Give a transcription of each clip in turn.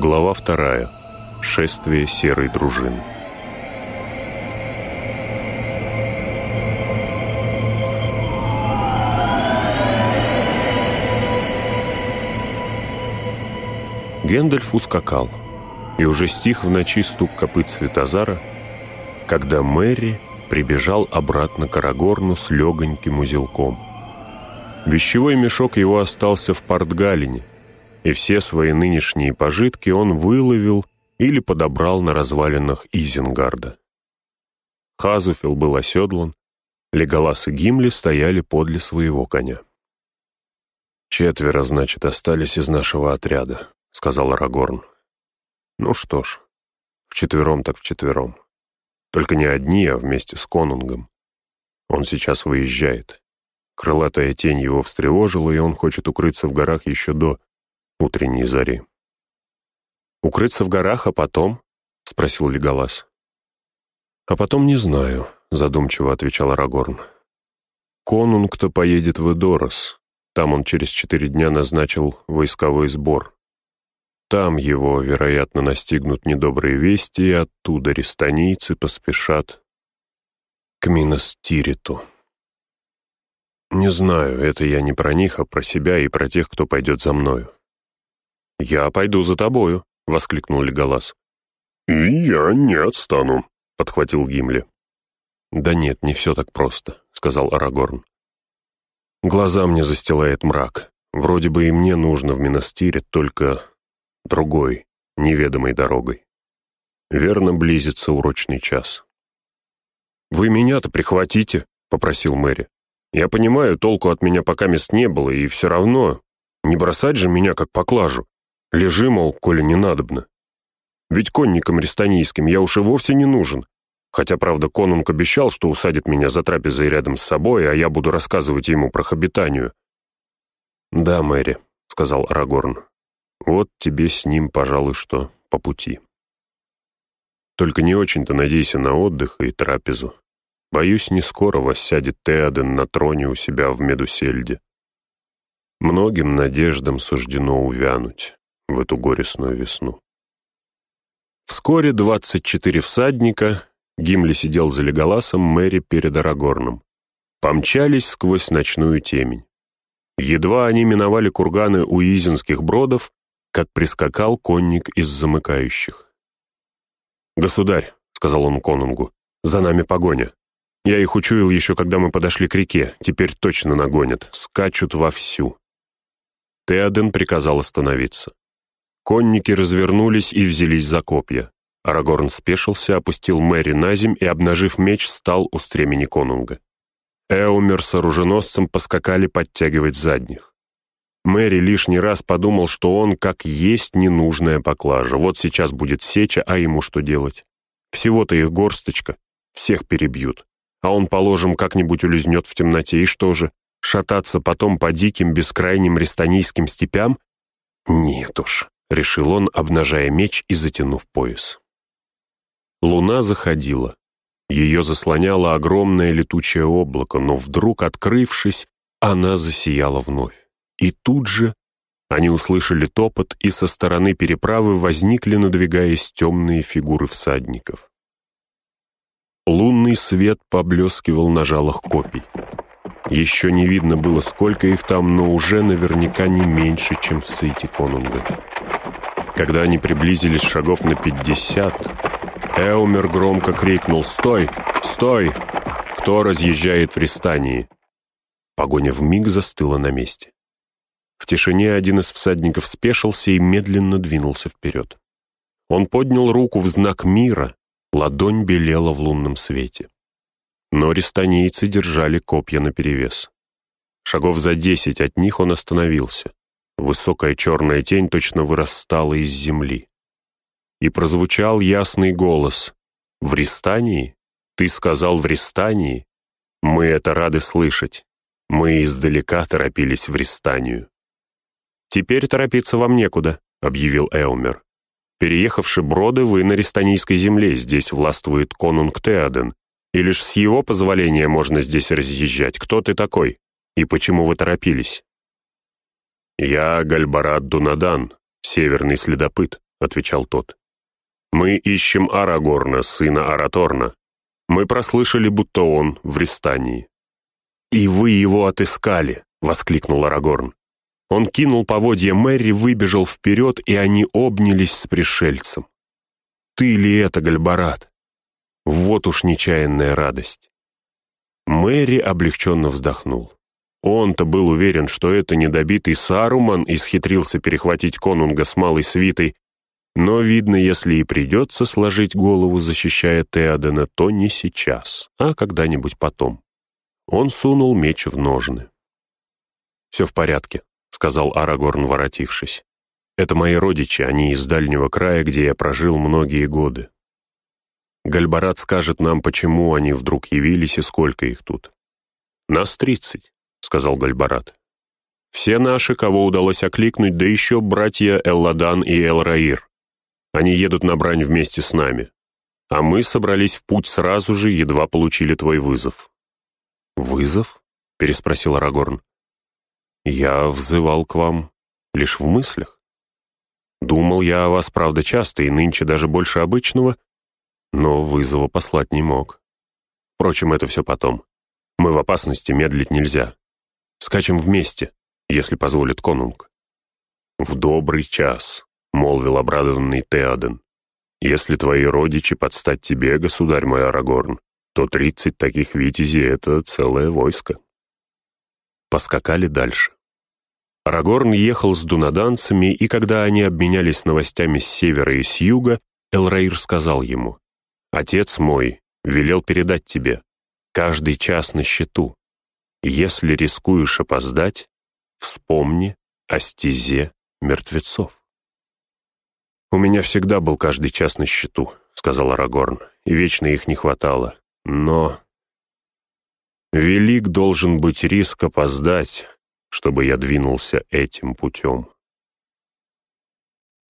Глава вторая. Шествие серой дружины. Гендальф ускакал, и уже стих в ночи стук копыт Светозара, когда Мэри прибежал обратно к Арагорну с легоньким узелком. Вещевой мешок его остался в Портгалине, и все свои нынешние пожитки он выловил или подобрал на развалинах Изенгарда. Хазуфил был оседлан, Леголас и Гимли стояли подле своего коня. «Четверо, значит, остались из нашего отряда», — сказал Арагорн. «Ну что ж, вчетвером так вчетвером. Только не одни, а вместе с Конунгом. Он сейчас выезжает. Крылатая тень его встревожила, и он хочет укрыться в горах еще до утренней зари. «Укрыться в горах, а потом?» — спросил Леголас. «А потом не знаю», — задумчиво отвечал Арагорн. «Конунг-то поедет в Эдорос. Там он через четыре дня назначил войсковой сбор. Там его, вероятно, настигнут недобрые вести, и оттуда рестанийцы поспешат к Миностириту. Не знаю, это я не про них, а про себя и про тех, кто пойдет за мною. «Я пойду за тобою», — воскликнул Леголас. «И я не отстану», — подхватил Гимли. «Да нет, не все так просто», — сказал Арагорн. «Глаза мне застилает мрак. Вроде бы и мне нужно в Минастире, только другой, неведомой дорогой. Верно, близится урочный час». «Вы меня-то прихватите», — попросил Мэри. «Я понимаю, толку от меня пока мест не было, и все равно не бросать же меня как поклажу. Лежи, мол, коли не надобно. Ведь конникам рестанийским я уж и вовсе не нужен. Хотя, правда, конунг обещал, что усадит меня за трапезой рядом с собой, а я буду рассказывать ему про хобитанию. «Да, Мэри», — сказал Арагорн, — «вот тебе с ним, пожалуй, что по пути. Только не очень-то надейся на отдых и трапезу. Боюсь, не скоро воссядет Теоден на троне у себя в Медусельде. Многим надеждам суждено увянуть в эту горестную весну. Вскоре двадцать четыре всадника, Гимли сидел за Леголасом, Мэри перед Арагорном, помчались сквозь ночную темень. Едва они миновали курганы у Изинских бродов, как прискакал конник из замыкающих. «Государь», — сказал он конунгу, — «за нами погоня. Я их учуял еще, когда мы подошли к реке, теперь точно нагонят, скачут вовсю». Теоден приказал остановиться. Конники развернулись и взялись за копья. Арагорн спешился, опустил Мэри на земь и, обнажив меч, стал у стремени конунга. Эумер с оруженосцем поскакали подтягивать задних. Мэри лишний раз подумал, что он как есть ненужная поклажа. Вот сейчас будет сеча, а ему что делать? Всего-то их горсточка, всех перебьют. А он, положим, как-нибудь улизнет в темноте, и что же? Шататься потом по диким бескрайним рестанийским степям? Нет уж. — решил он, обнажая меч и затянув пояс. Луна заходила. Ее заслоняло огромное летучее облако, но вдруг, открывшись, она засияла вновь. И тут же они услышали топот, и со стороны переправы возникли, надвигаясь, темные фигуры всадников. Лунный свет поблескивал на жалах копий. Еще не видно было, сколько их там, но уже наверняка не меньше, чем в Сейте Конунга. Когда они приблизились шагов на пятьдесят, Эумер громко крикнул «Стой! Стой! Кто разъезжает в Рестании?» Погоня вмиг застыла на месте. В тишине один из всадников спешился и медленно двинулся вперед. Он поднял руку в знак мира, ладонь белела в лунном свете. Но рестанийцы держали копья наперевес. Шагов за десять от них он остановился. Высокая черная тень точно вырастала из земли. И прозвучал ясный голос. «В Ристании? Ты сказал в Ристании? Мы это рады слышать. Мы издалека торопились в Ристанию». «Теперь торопиться вам некуда», — объявил Эумер. «Переехавши броды, вы на Ристанийской земле, здесь властвует конунг Теоден, и лишь с его позволения можно здесь разъезжать. Кто ты такой? И почему вы торопились?» «Я Гальбарад Дунадан, северный следопыт», — отвечал тот. «Мы ищем Арагорна, сына Араторна. Мы прослышали, будто он в Рестании». «И вы его отыскали!» — воскликнул Арагорн. Он кинул поводья Мэри, выбежал вперед, и они обнялись с пришельцем. «Ты ли это, Гальбарат?» Вот уж нечаянная радость. Мэри облегченно вздохнул. Он-то был уверен, что это недобитый Саруман исхитрился перехватить конунга с малой свитой, но, видно, если и придется сложить голову, защищая Теодена, то не сейчас, а когда-нибудь потом. Он сунул меч в ножны. «Все в порядке», — сказал Арагорн, воротившись. «Это мои родичи, они из дальнего края, где я прожил многие годы. Гальбарат скажет нам, почему они вдруг явились и сколько их тут». «Нас тридцать», — сказал Гальбарат. «Все наши, кого удалось окликнуть, да еще братья Элладан и Элраир. Они едут на брань вместе с нами. А мы собрались в путь сразу же, едва получили твой вызов». «Вызов?» — переспросил Арагорн. «Я взывал к вам лишь в мыслях. Думал я о вас, правда, часто, и нынче даже больше обычного, но вызова послать не мог. Впрочем, это все потом. Мы в опасности, медлить нельзя. Скачем вместе, если позволит конунг». «В добрый час», — молвил обрадованный Теоден. «Если твои родичи подстать тебе, государь мой Арагорн, то тридцать таких витязей — это целое войско». Поскакали дальше. Арагорн ехал с дунаданцами, и когда они обменялись новостями с севера и с юга, Элраир сказал ему, «Отец мой велел передать тебе, каждый час на счету. Если рискуешь опоздать, вспомни о стезе мертвецов». «У меня всегда был каждый час на счету», — сказал Арагорн, «и вечно их не хватало. Но Велик должен быть риск опоздать, чтобы я двинулся этим путем.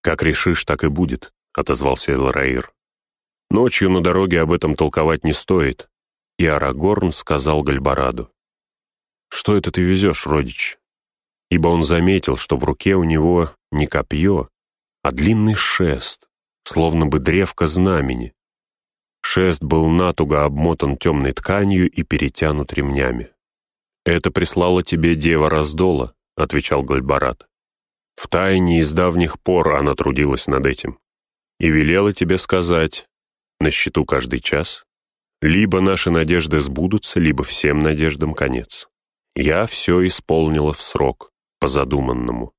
«Как решишь, так и будет», — отозвался Элраир. «Ночью на дороге об этом толковать не стоит». И Арагорн сказал Гальбараду. «Что это ты везешь, родич?» Ибо он заметил, что в руке у него не копье, а длинный шест, словно бы древко знамени, Шест был натуго обмотан темной тканью и перетянут ремнями. «Это прислала тебе дева Раздола», — отвечал Гальбарат. «В тайне из давних пор она трудилась над этим. И велела тебе сказать, на счету каждый час, либо наши надежды сбудутся, либо всем надеждам конец. Я все исполнила в срок, по задуманному.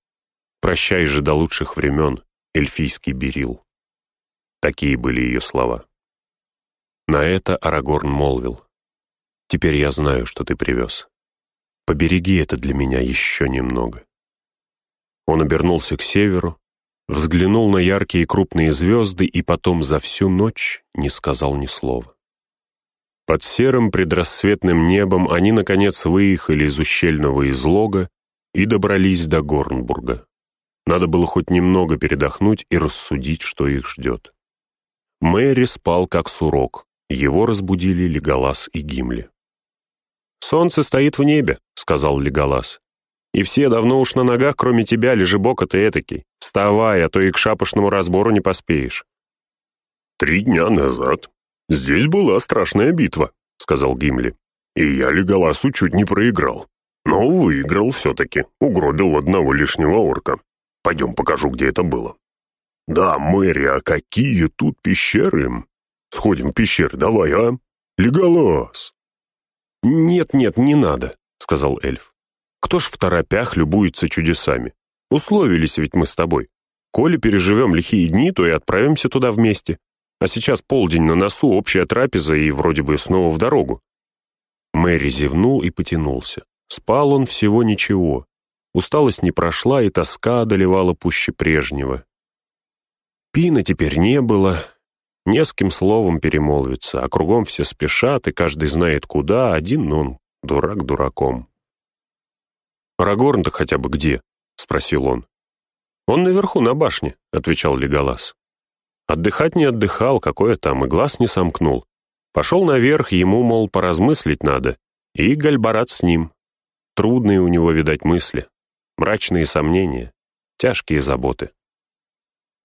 Прощай же до лучших времен, эльфийский берил». Такие были ее слова. На это Арагорн молвил. «Теперь я знаю, что ты привез. Побереги это для меня еще немного». Он обернулся к северу, взглянул на яркие крупные звезды и потом за всю ночь не сказал ни слова. Под серым предрассветным небом они, наконец, выехали из ущельного излога и добрались до Горнбурга. Надо было хоть немного передохнуть и рассудить, что их ждет. Мэри спал как сурок, его разбудили Леголас и Гимли. «Солнце стоит в небе», — сказал Леголас. «И все давно уж на ногах, кроме тебя, лежебока ты этакий. Вставай, а то и к шапошному разбору не поспеешь». «Три дня назад здесь была страшная битва», — сказал Гимли. «И я Леголасу чуть не проиграл. Но выиграл все-таки, угробил одного лишнего орка. Пойдем покажу, где это было». «Да, Мэри, а какие тут пещеры! Сходим в пещеры, давай, а? Леголас!» «Нет-нет, не надо», — сказал эльф. «Кто ж в торопях любуется чудесами? Условились ведь мы с тобой. Коли переживем лихие дни, то и отправимся туда вместе. А сейчас полдень на носу, общая трапеза и вроде бы снова в дорогу». Мэри зевнул и потянулся. Спал он всего ничего. Усталость не прошла, и тоска одолевала пуще прежнего. Пина теперь не было, не с кем словом перемолвиться, а кругом все спешат, и каждый знает куда, один он, дурак дураком. «Рагорн-то хотя бы где?» — спросил он. «Он наверху, на башне», — отвечал Леголас. Отдыхать не отдыхал, какое там, и глаз не сомкнул. Пошел наверх, ему, мол, поразмыслить надо, и Гальбарат с ним. Трудные у него, видать, мысли, мрачные сомнения, тяжкие заботы.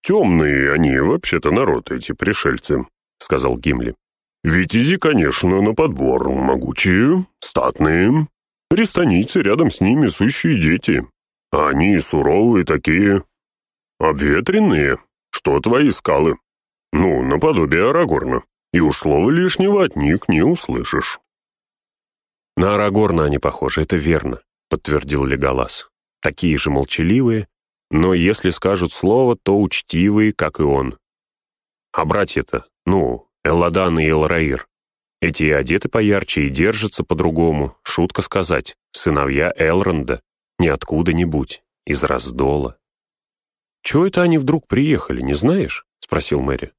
«Темные они, вообще-то, народ, эти пришельцы», — сказал Гимли. «Витязи, конечно, на подбор, могучие, статные. Рестанийцы рядом с ними сущие дети. А они суровые такие, обветренные, что твои скалы. Ну, наподобие Арагорна. И уж слова лишнего от них не услышишь». «На Арагорна они похожи, это верно», — подтвердил Леголас. «Такие же молчаливые, но если скажут слово, то учтивые, как и он. А братья-то, ну, Элладан и Элраир, эти и одеты поярче и держатся по-другому, шутка сказать, сыновья Элронда, ниоткуда-нибудь, из раздола. «Чего это они вдруг приехали, не знаешь?» — спросил Мэри.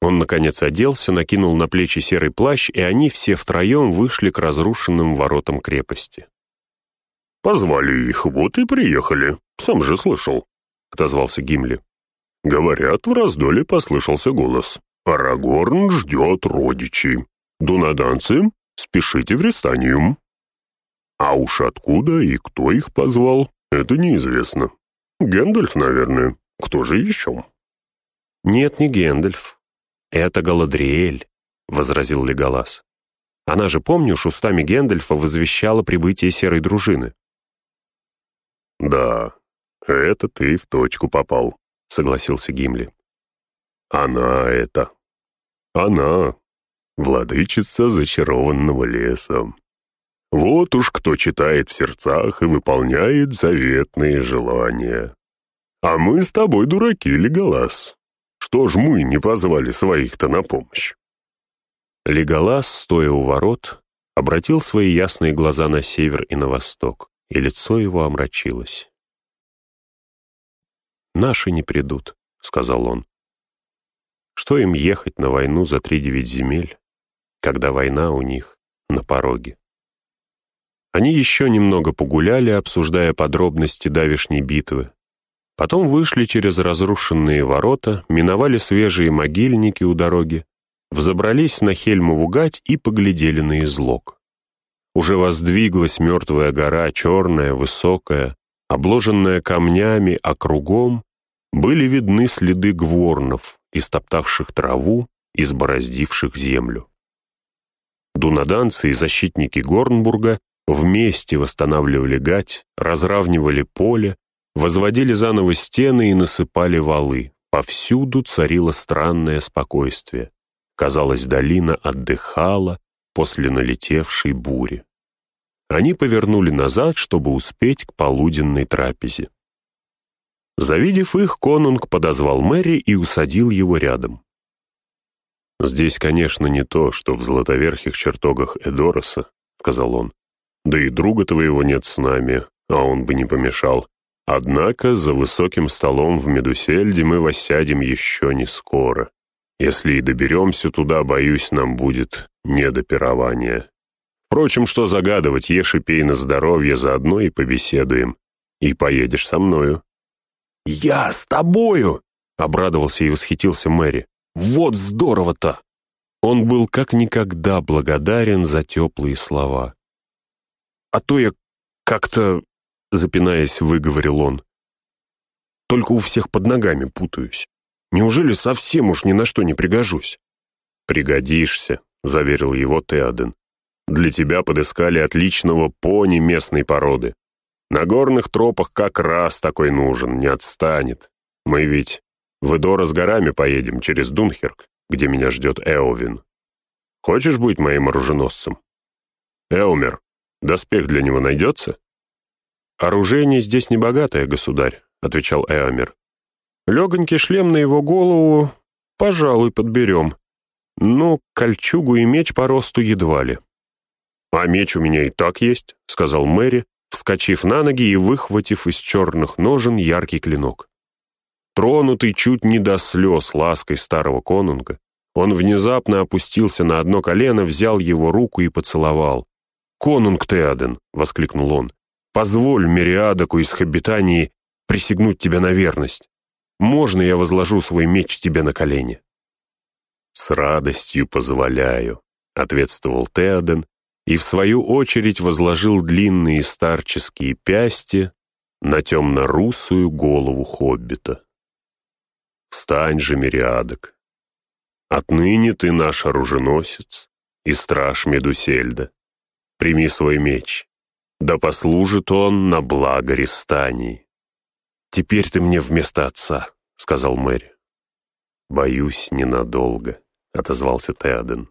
Он, наконец, оделся, накинул на плечи серый плащ, и они все втроем вышли к разрушенным воротам крепости. «Позвали их, вот и приехали. Сам же слышал», — отозвался Гимли. «Говорят, в раздоле послышался голос. Арагорн ждет родичей. Дунаданцы, спешите в Ристанию». А уж откуда и кто их позвал, это неизвестно. Гэндальф, наверное. Кто же еще?» «Нет, не Гэндальф. Это Галадриэль», — возразил Леголас. «Она же, помнишь, устами Гэндальфа возвещала прибытие серой дружины. «Да, это ты в точку попал», — согласился Гимли. «Она это. Она, владычица зачарованного леса. Вот уж кто читает в сердцах и выполняет заветные желания. А мы с тобой дураки, Леголас. Что ж мы не позвали своих-то на помощь?» Леголас, стоя у ворот, обратил свои ясные глаза на север и на восток и лицо его омрачилось. «Наши не придут», — сказал он. «Что им ехать на войну за три девять земель, когда война у них на пороге?» Они еще немного погуляли, обсуждая подробности давешней битвы. Потом вышли через разрушенные ворота, миновали свежие могильники у дороги, взобрались на Хельмову гать и поглядели на излог. Уже воздвиглась мертвая гора, черная, высокая, обложенная камнями, а кругом были видны следы гворнов, истоптавших траву, избороздивших землю. Дунаданцы и защитники Горнбурга вместе восстанавливали гать, разравнивали поле, возводили заново стены и насыпали валы. Повсюду царило странное спокойствие. Казалось, долина отдыхала после налетевшей бури они повернули назад, чтобы успеть к полуденной трапезе. Завидев их, конунг подозвал Мэри и усадил его рядом. «Здесь, конечно, не то, что в золотоверхих чертогах Эдороса», — сказал он. «Да и друга твоего нет с нами, а он бы не помешал. Однако за высоким столом в Медусельде мы воссядем еще не скоро. Если и доберемся туда, боюсь, нам будет не до пирования. Впрочем, что загадывать, ешь и пей на здоровье, заодно и побеседуем. И поедешь со мною». «Я с тобою!» — обрадовался и восхитился Мэри. «Вот здорово-то!» Он был как никогда благодарен за теплые слова. «А то я как-то...» — запинаясь, выговорил он. «Только у всех под ногами путаюсь. Неужели совсем уж ни на что не пригожусь?» «Пригодишься», — заверил его Теоден. Для тебя подыскали отличного пони местной породы. На горных тропах как раз такой нужен, не отстанет. Мы ведь в Эдора с горами поедем через Дунхерк, где меня ждет Эовин. Хочешь быть моим оруженосцем? Эумер, доспех для него найдется? Оружие здесь не богатое, государь, отвечал Эомер. Легонький шлем на его голову, пожалуй, подберем. Но кольчугу и меч по росту едва ли. «А меч у меня и так есть», — сказал Мэри, вскочив на ноги и выхватив из черных ножен яркий клинок. Тронутый чуть не до слез лаской старого конунга, он внезапно опустился на одно колено, взял его руку и поцеловал. «Конунг Теоден!» — воскликнул он. «Позволь Мериадаку из Хоббитании присягнуть тебе на верность. Можно я возложу свой меч тебе на колени?» «С радостью позволяю», — ответствовал Теоден и в свою очередь возложил длинные старческие пясти на темно-русую голову хоббита. Встань же, Мириадок. Отныне ты наш оруженосец и страж Медусельда. Прими свой меч, да послужит он на благо Рестании. Теперь ты мне вместо отца, — сказал Мэри. «Боюсь, ненадолго», — отозвался Теоден.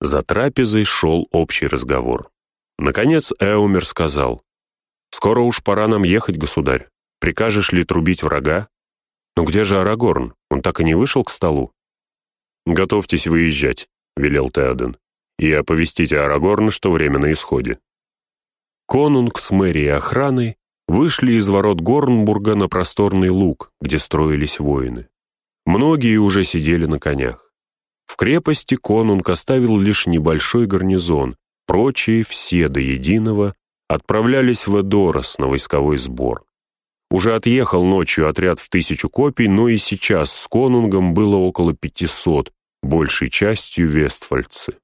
За трапезой шел общий разговор. Наконец Эумер сказал, «Скоро уж пора нам ехать, государь. Прикажешь ли трубить врага? Но где же Арагорн? Он так и не вышел к столу?» «Готовьтесь выезжать», — велел Теоден, «и оповестите Арагорна, что время на исходе». Конунг с мэрией охраной вышли из ворот Горнбурга на просторный луг, где строились воины. Многие уже сидели на конях. В крепости конунг оставил лишь небольшой гарнизон, прочие все до единого отправлялись в Эдорос на войсковой сбор. Уже отъехал ночью отряд в тысячу копий, но и сейчас с конунгом было около пятисот, большей частью вестфальцы.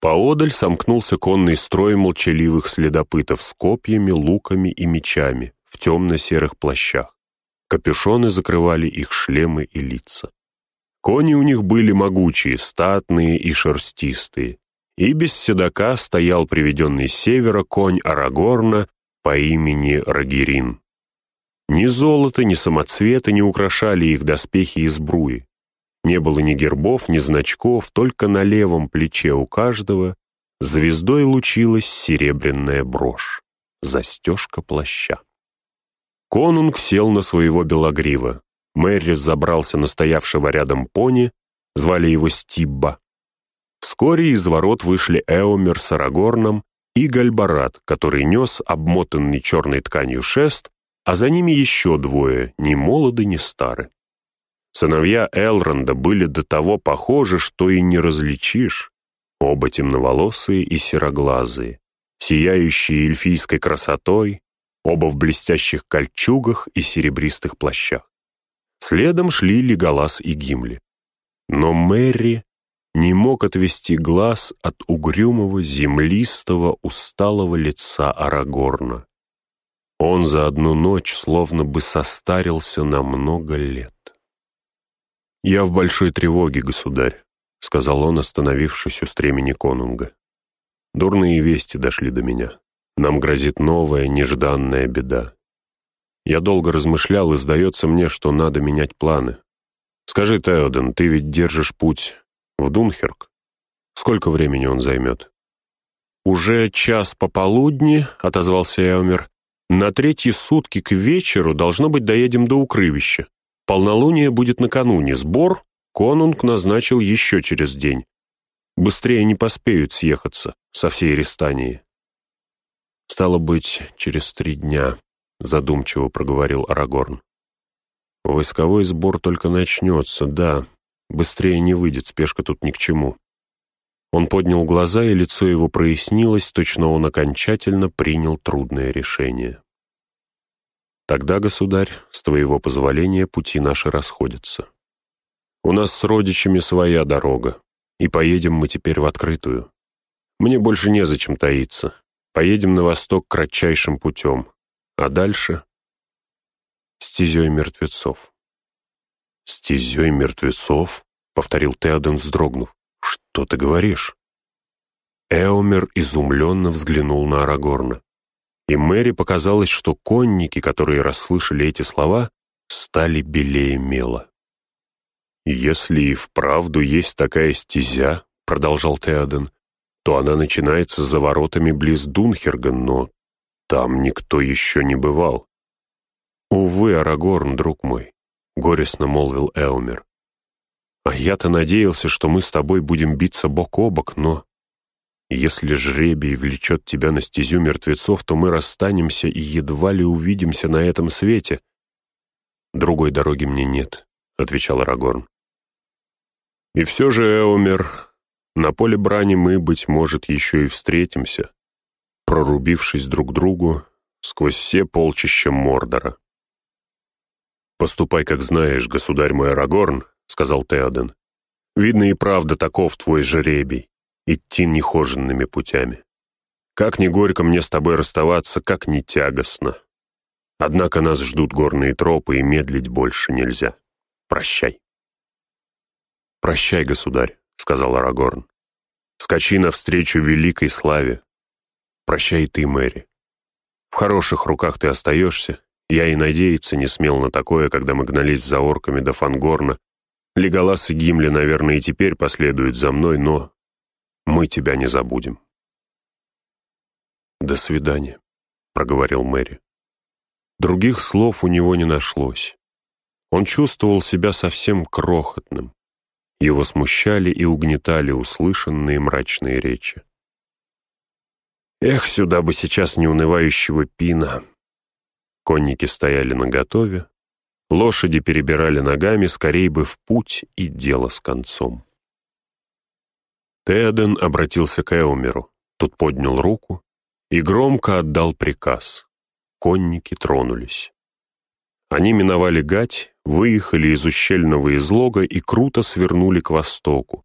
Поодаль сомкнулся конный строй молчаливых следопытов с копьями, луками и мечами в темно-серых плащах. Капюшоны закрывали их шлемы и лица. Кони у них были могучие, статные и шерстистые. И без седока стоял приведенный с севера конь Арагорна по имени Рагерин. Ни золото, ни самоцветы не украшали их доспехи и сбруи. Не было ни гербов, ни значков, только на левом плече у каждого звездой лучилась серебряная брошь, застежка плаща. Конунг сел на своего белогрива. Мэри забрался на стоявшего рядом пони, звали его Стибба. Вскоре из ворот вышли Эомер с Арагорном и Гальбарат, который нес обмотанный черной тканью шест, а за ними еще двое, ни молоды, ни стары. Сыновья Элронда были до того похожи, что и не различишь. Оба темноволосые и сероглазые, сияющие эльфийской красотой, оба в блестящих кольчугах и серебристых плащах. Следом шли Леголас и Гимли. Но Мэри не мог отвести глаз от угрюмого, землистого, усталого лица Арагорна. Он за одну ночь словно бы состарился на много лет. «Я в большой тревоге, государь», — сказал он, остановившись у стремени конунга. «Дурные вести дошли до меня. Нам грозит новая, нежданная беда. Я долго размышлял, и сдается мне, что надо менять планы. Скажи, Теоден, ты ведь держишь путь в Дунхерк? Сколько времени он займет?» «Уже час пополудни», — отозвался Эомер. «На третьи сутки к вечеру, должно быть, доедем до укрывища. Полнолуние будет накануне, сбор конунг назначил еще через день. Быстрее не поспеют съехаться со всей Рестании. «Стало быть, через три дня», — задумчиво проговорил Арагорн. «Войсковой сбор только начнется, да. Быстрее не выйдет, спешка тут ни к чему». Он поднял глаза, и лицо его прояснилось, точно он окончательно принял трудное решение. Тогда, государь, с твоего позволения пути наши расходятся. У нас с родичами своя дорога, и поедем мы теперь в открытую. Мне больше незачем таиться. Поедем на восток кратчайшим путем, а дальше — стезей мертвецов. «Стезей мертвецов?» — повторил Теоден, вздрогнув. «Что ты говоришь?» Эомер изумленно взглянул на Арагорна и Мэри показалось, что конники, которые расслышали эти слова, стали белее мела. «Если и вправду есть такая стезя», — продолжал Теоден, «то она начинается за воротами близ Дунхерга, но там никто еще не бывал». «Увы, Арагорн, друг мой», — горестно молвил Эумер. «А я-то надеялся, что мы с тобой будем биться бок о бок, но...» Если жребий влечет тебя на стезю мертвецов, то мы расстанемся и едва ли увидимся на этом свете. Другой дороги мне нет, — отвечал Арагорн. И все же, Эомер, на поле брани мы, быть может, еще и встретимся, прорубившись друг другу сквозь все полчища Мордора. «Поступай, как знаешь, государь мой Арагорн», — сказал Теоден. «Видно и правда таков твой жребий идти нехоженными путями. Как ни горько мне с тобой расставаться, как ни тягостно. Однако нас ждут горные тропы, и медлить больше нельзя. Прощай. «Прощай, государь», — сказал Арагорн. «Скачи навстречу великой славе. Прощай ты, Мэри. В хороших руках ты остаешься. Я и надеяться не смел на такое, когда мы гнались за орками до Фангорна. Леголас и Гимли, наверное, и теперь последуют за мной, но мы тебя не забудем». «До свидания», — проговорил Мэри. Других слов у него не нашлось. Он чувствовал себя совсем крохотным. Его смущали и угнетали услышанные мрачные речи. Эх, сюда бы сейчас неунывающего пина. Конники стояли наготове, лошади перебирали ногами, скорей бы в путь и дело с концом. Теоден обратился к Эумеру. Тот поднял руку и громко отдал приказ. Конники тронулись. Они миновали гать, выехали из ущельного излога и круто свернули к востоку,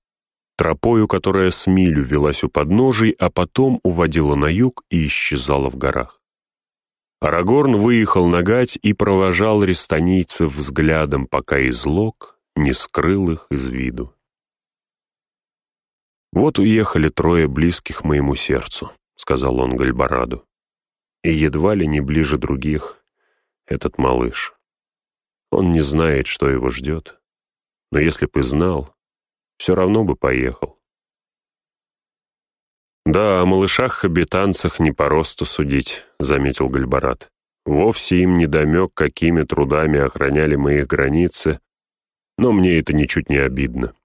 тропою, которая с милю велась у подножий, а потом уводила на юг и исчезала в горах. Арагорн выехал на гать и провожал рестанийцев взглядом, пока излог не скрыл их из виду. «Вот уехали трое близких моему сердцу», — сказал он Гальбараду. «И едва ли не ближе других этот малыш. Он не знает, что его ждет. Но если бы знал, все равно бы поехал. «Да, о малышах-хабитанцах не по росту судить», — заметил Гальбарат. «Вовсе им не домек, какими трудами охраняли мы их границы, но мне это ничуть не обидно».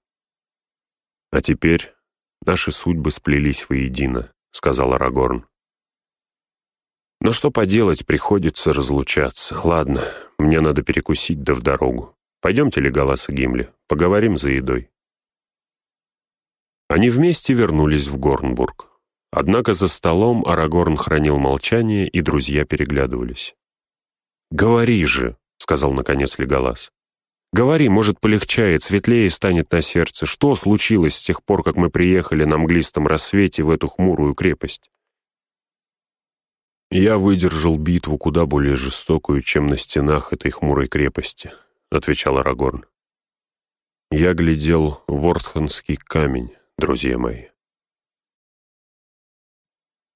«А теперь наши судьбы сплелись воедино», — сказал Арагорн. Но что поделать, приходится разлучаться. Ладно, мне надо перекусить да в дорогу. Пойдемте, Леголас и Гимли, поговорим за едой. Они вместе вернулись в Горнбург. Однако за столом Арагорн хранил молчание, и друзья переглядывались. «Говори же», — сказал наконец Леголас. «Говори, может, полегчает, светлее станет на сердце. Что случилось с тех пор, как мы приехали на мглистом рассвете в эту хмурую крепость?» «Я выдержал битву куда более жестокую, чем на стенах этой хмурой крепости», — отвечал Арагорн. «Я глядел в Ортханский камень, друзья мои».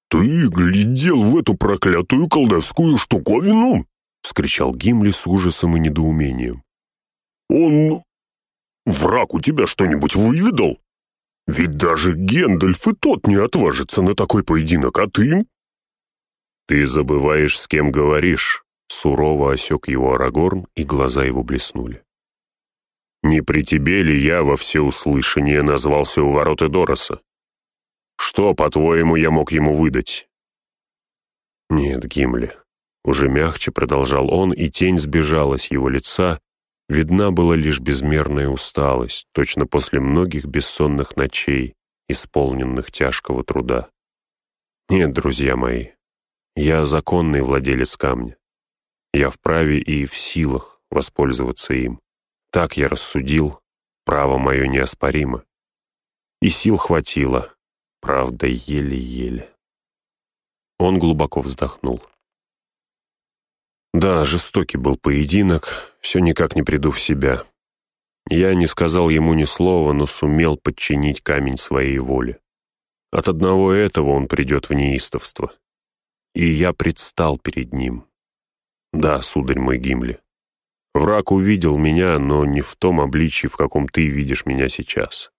«Ты глядел в эту проклятую колдовскую штуковину?» — вскричал Гимли с ужасом и недоумением. «Он... враг у тебя что-нибудь выведал? Ведь даже Гендальф и тот не отважится на такой поединок, а ты...» «Ты забываешь, с кем говоришь», — сурово осек его Арагорн, и глаза его блеснули. «Не при тебе ли я во всеуслышание назвался у ворот Эдороса? Что, по-твоему, я мог ему выдать?» «Нет, Гимли», — уже мягче продолжал он, и тень сбежала с его лица, видна была лишь безмерная усталость, точно после многих бессонных ночей, исполненных тяжкого труда. «Нет, друзья мои, я законный владелец камня. Я вправе и в силах воспользоваться им. Так я рассудил, право мое неоспоримо. И сил хватило, правда, еле-еле. Он глубоко вздохнул. Да, жестокий был поединок, все никак не приду в себя. Я не сказал ему ни слова, но сумел подчинить камень своей воле. От одного этого он придет в неистовство и я предстал перед ним. Да, сударь мой Гимли, враг увидел меня, но не в том обличии, в каком ты видишь меня сейчас.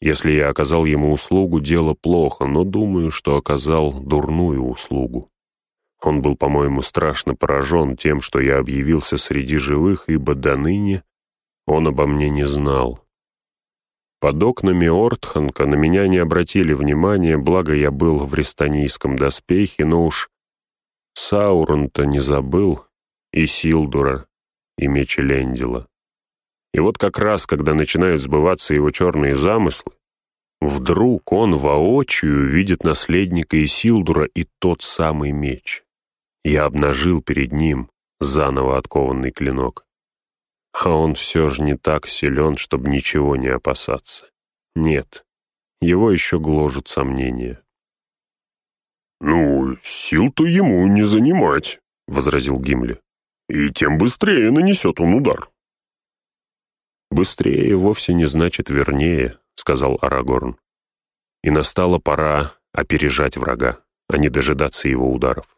Если я оказал ему услугу, дело плохо, но думаю, что оказал дурную услугу. Он был, по-моему, страшно поражен тем, что я объявился среди живых, ибо до ныне он обо мне не знал. Под окнами Ортханка на меня не обратили внимания, благо я был в рестанийском доспехе, но уж Саурон-то не забыл и Силдура, и меча Лендила. И вот как раз, когда начинают сбываться его черные замыслы, вдруг он воочию видит наследника Исилдура и тот самый меч. Я обнажил перед ним заново откованный клинок. А он все же не так силен, чтобы ничего не опасаться. Нет, его еще гложут сомнения. «Ну, сил-то ему не занимать», — возразил Гимли. «И тем быстрее нанесет он удар». «Быстрее вовсе не значит вернее», — сказал Арагорн. «И настала пора опережать врага, а не дожидаться его ударов.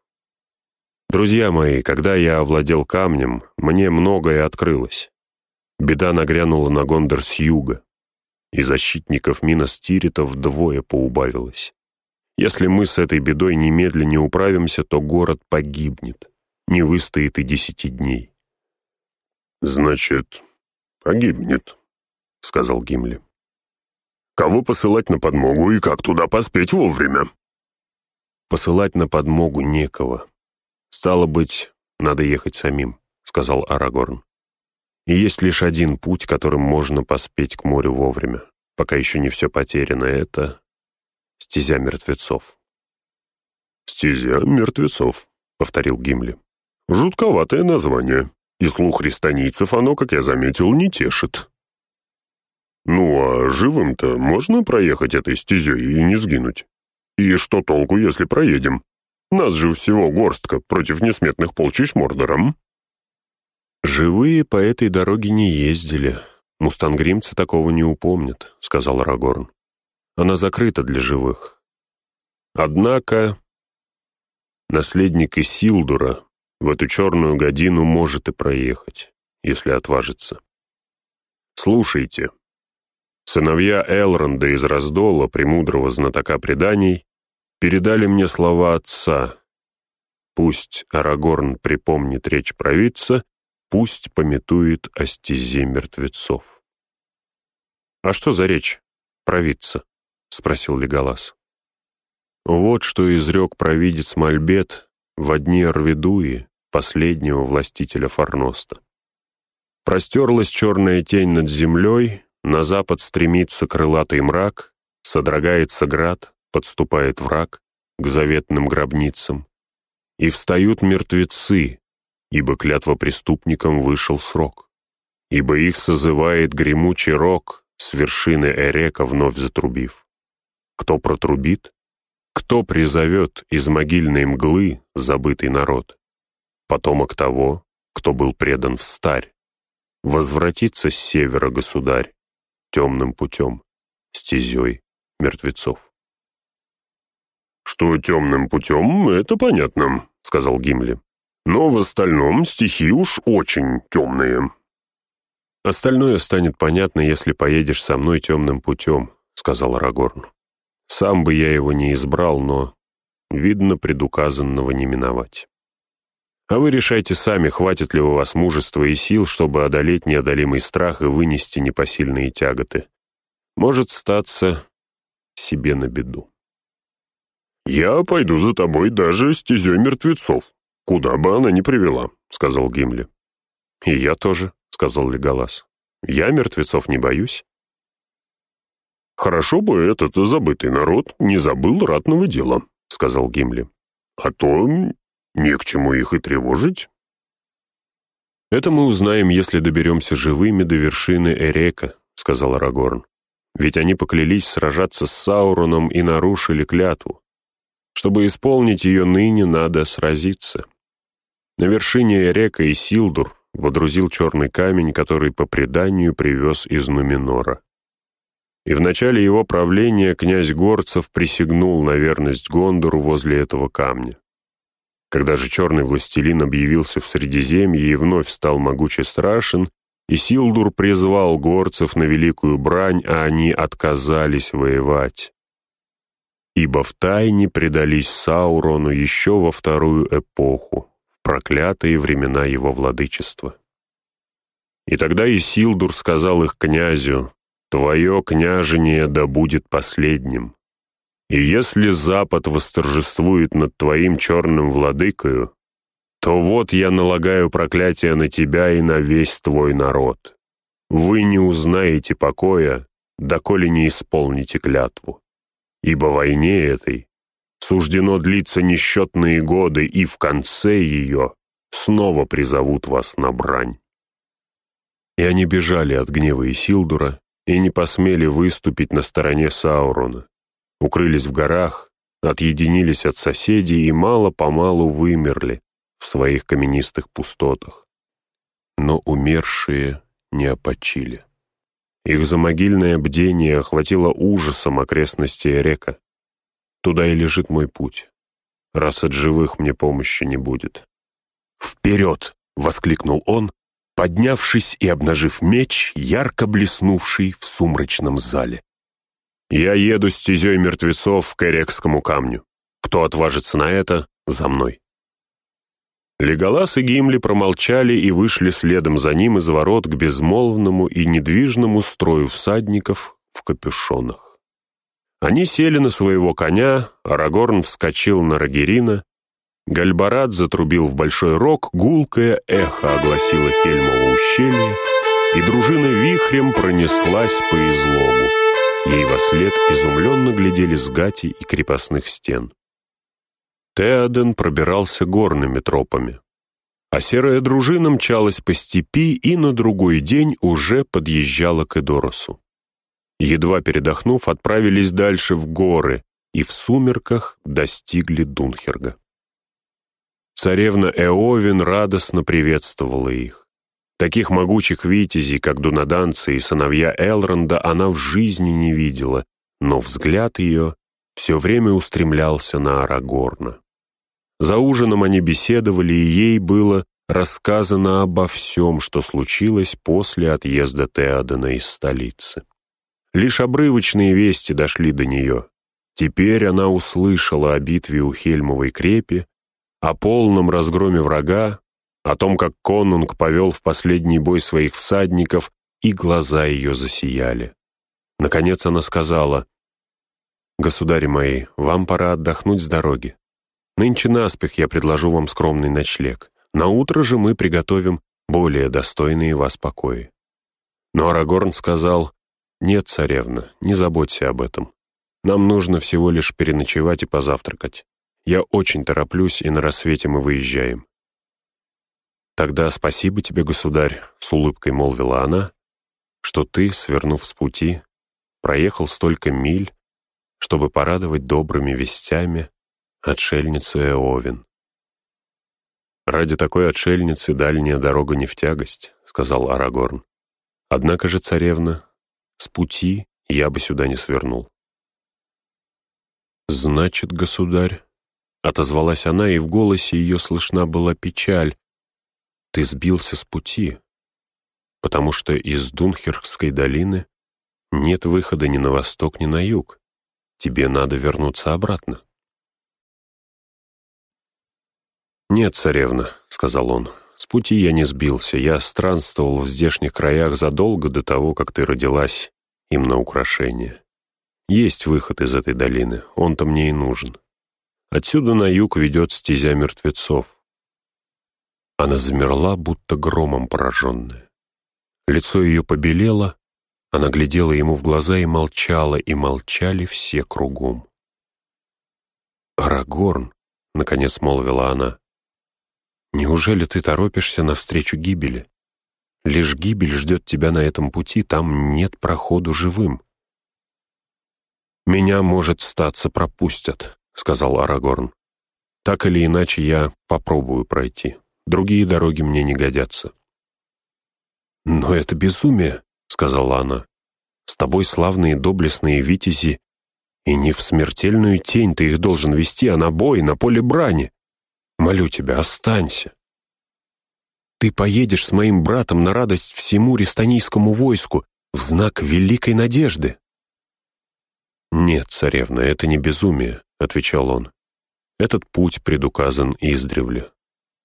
Друзья мои, когда я овладел камнем, мне многое открылось. Беда нагрянула на Гондор с юга, и защитников Минос Тирита вдвое поубавилось. Если мы с этой бедой немедленно не управимся, то город погибнет, не выстоит и десяти дней. «Значит, погибнет», — сказал Гимли. «Кого посылать на подмогу и как туда поспеть вовремя?» «Посылать на подмогу некого. Стало быть, надо ехать самим», — сказал Арагорн. «И есть лишь один путь, которым можно поспеть к морю вовремя, пока еще не все потеряно, это Стезя мертвецов. «Стезя мертвецов», — повторил Гимли. «Жутковатое название, и слух рестанийцев оно, как я заметил, не тешит». «Ну, а живым-то можно проехать этой стезей и не сгинуть? И что толку, если проедем? Нас же всего горстка против несметных полчищ Мордором». «Живые по этой дороге не ездили. Мустангримцы такого не упомнят», — сказал Рагорн. Она закрыта для живых. Однако наследник Исилдура в эту черную годину может и проехать, если отважится. Слушайте. Сыновья Элронда из Раздола, премудрого знатока преданий, передали мне слова отца. Пусть Арагорн припомнит речь провидца, пусть пометует о стезе мертвецов. А что за речь провидца? — спросил Леголас. «Вот что изрек провидец Мальбет в дни Арведуи, последнего властителя Фарноста. Простерлась черная тень над землей, на запад стремится крылатый мрак, содрогается град, подступает враг к заветным гробницам. И встают мертвецы, ибо клятва преступникам вышел срок. Ибо их созывает гремучий рок, с вершины Эрека вновь затрубив. Кто протрубит? Кто призовет из могильной мглы забытый народ? Потомок того, кто был предан в старь. Возвратится с севера государь темным путем, стезей мертвецов. «Что темным путем, это понятно», — сказал Гимли. «Но в остальном стихи уж очень темные». «Остальное станет понятно, если поедешь со мной темным путем», — сказал Арагорн. Сам бы я его не избрал, но, видно, предуказанного не миновать. А вы решайте сами, хватит ли у вас мужества и сил, чтобы одолеть неодолимый страх и вынести непосильные тяготы. Может статься себе на беду. «Я пойду за тобой даже стезей мертвецов, куда бы она ни привела», — сказал Гимли. «И я тоже», — сказал Леголас. «Я мертвецов не боюсь». «Хорошо бы этот забытый народ не забыл ратного дела», — сказал Гимли. «А то не к чему их и тревожить». «Это мы узнаем, если доберемся живыми до вершины Эрека», — сказал Арагорн. «Ведь они поклялись сражаться с Сауроном и нарушили клятву. Чтобы исполнить ее ныне, надо сразиться». На вершине Эрека и Силдур водрузил черный камень, который по преданию привез из Нуминора и в начале его правления князь Горцев присягнул на верность Гондору возле этого камня. Когда же черный властелин объявился в Средиземье и вновь стал могуч и страшен, и Силдур призвал горцев на великую брань, а они отказались воевать. Ибо втайне предались Саурону еще во вторую эпоху, в проклятые времена его владычества. И тогда Исилдур сказал их князю, Твое княжение да будет последним. И если Запад восторжествует над твоим черным владыкою, то вот я налагаю проклятие на тебя и на весь твой народ. Вы не узнаете покоя, доколе не исполните клятву. Ибо войне этой суждено длиться несчетные годы, и в конце ее снова призовут вас на брань. И они бежали от гнева Исилдура, и не посмели выступить на стороне Саурона. Укрылись в горах, отъединились от соседей и мало-помалу вымерли, в своих каменистых пустотах. Но умершие не опочили. Их замогильное бдение охватило ужасом окрестности Эрека. Туда и лежит мой путь, раз от живых мне помощи не будет. «Вперед!» — воскликнул он, поднявшись и обнажив меч, ярко блеснувший в сумрачном зале. «Я еду стезей мертвецов к Эрекскому камню. Кто отважится на это, за мной». Леголас и Гимли промолчали и вышли следом за ним из ворот к безмолвному и недвижному строю всадников в капюшонах. Они сели на своего коня, Арагорн вскочил на Рагерина, Гальбарат затрубил в большой рог, гулкое эхо огласило Хельмово ущелье, и дружина вихрем пронеслась по излогу. Ей во след изумленно глядели с гати и крепостных стен. Теоден пробирался горными тропами, а серая дружина мчалась по степи и на другой день уже подъезжала к Эдоросу. Едва передохнув, отправились дальше в горы и в сумерках достигли Дунхерга. Царевна Эовин радостно приветствовала их. Таких могучих витязей, как дунаданцы и сыновья Элронда, она в жизни не видела, но взгляд ее все время устремлялся на Арагорна. За ужином они беседовали, и ей было рассказано обо всем, что случилось после отъезда Теодена из столицы. Лишь обрывочные вести дошли до нее. Теперь она услышала о битве у Хельмовой крепи, о полном разгроме врага, о том, как конунг повел в последний бой своих всадников, и глаза ее засияли. Наконец она сказала, «Государи мои, вам пора отдохнуть с дороги. Нынче наспех я предложу вам скромный ночлег. На утро же мы приготовим более достойные вас покои». Но Арагорн сказал, «Нет, царевна, не заботься об этом. Нам нужно всего лишь переночевать и позавтракать. Я очень тороплюсь, и на рассвете мы выезжаем». «Тогда спасибо тебе, государь», — с улыбкой молвила она, «что ты, свернув с пути, проехал столько миль, чтобы порадовать добрыми вестями отшельницу Эовин. «Ради такой отшельницы дальняя дорога не в тягость», — сказал Арагорн. «Однако же, царевна, с пути я бы сюда не свернул». «Значит, государь», — отозвалась она, и в голосе ее слышна была печаль, «ты сбился с пути, потому что из Дунхерхской долины нет выхода ни на восток, ни на юг. Тебе надо вернуться обратно». «Нет, царевна», — сказал он, — «с пути я не сбился. Я странствовал в здешних краях задолго до того, как ты родилась им на украшение. Есть выход из этой долины, он-то мне и нужен. Отсюда на юг ведет стезя мертвецов». Она замерла, будто громом пораженная. Лицо ее побелело, она глядела ему в глаза и молчала, и молчали все кругом. «Арагорн», — наконец молвила она, Неужели ты торопишься навстречу гибели? Лишь гибель ждет тебя на этом пути, там нет проходу живым. «Меня, может, статься пропустят», — сказал Арагорн. «Так или иначе я попробую пройти. Другие дороги мне не годятся». «Но это безумие», — сказала она. «С тобой славные доблестные витязи, и не в смертельную тень ты их должен вести, а на бой, на поле брани. Молю тебя, останься. Ты поедешь с моим братом на радость всему рестанийскому войску в знак великой надежды. «Нет, царевна, это не безумие», — отвечал он. «Этот путь предуказан издревле.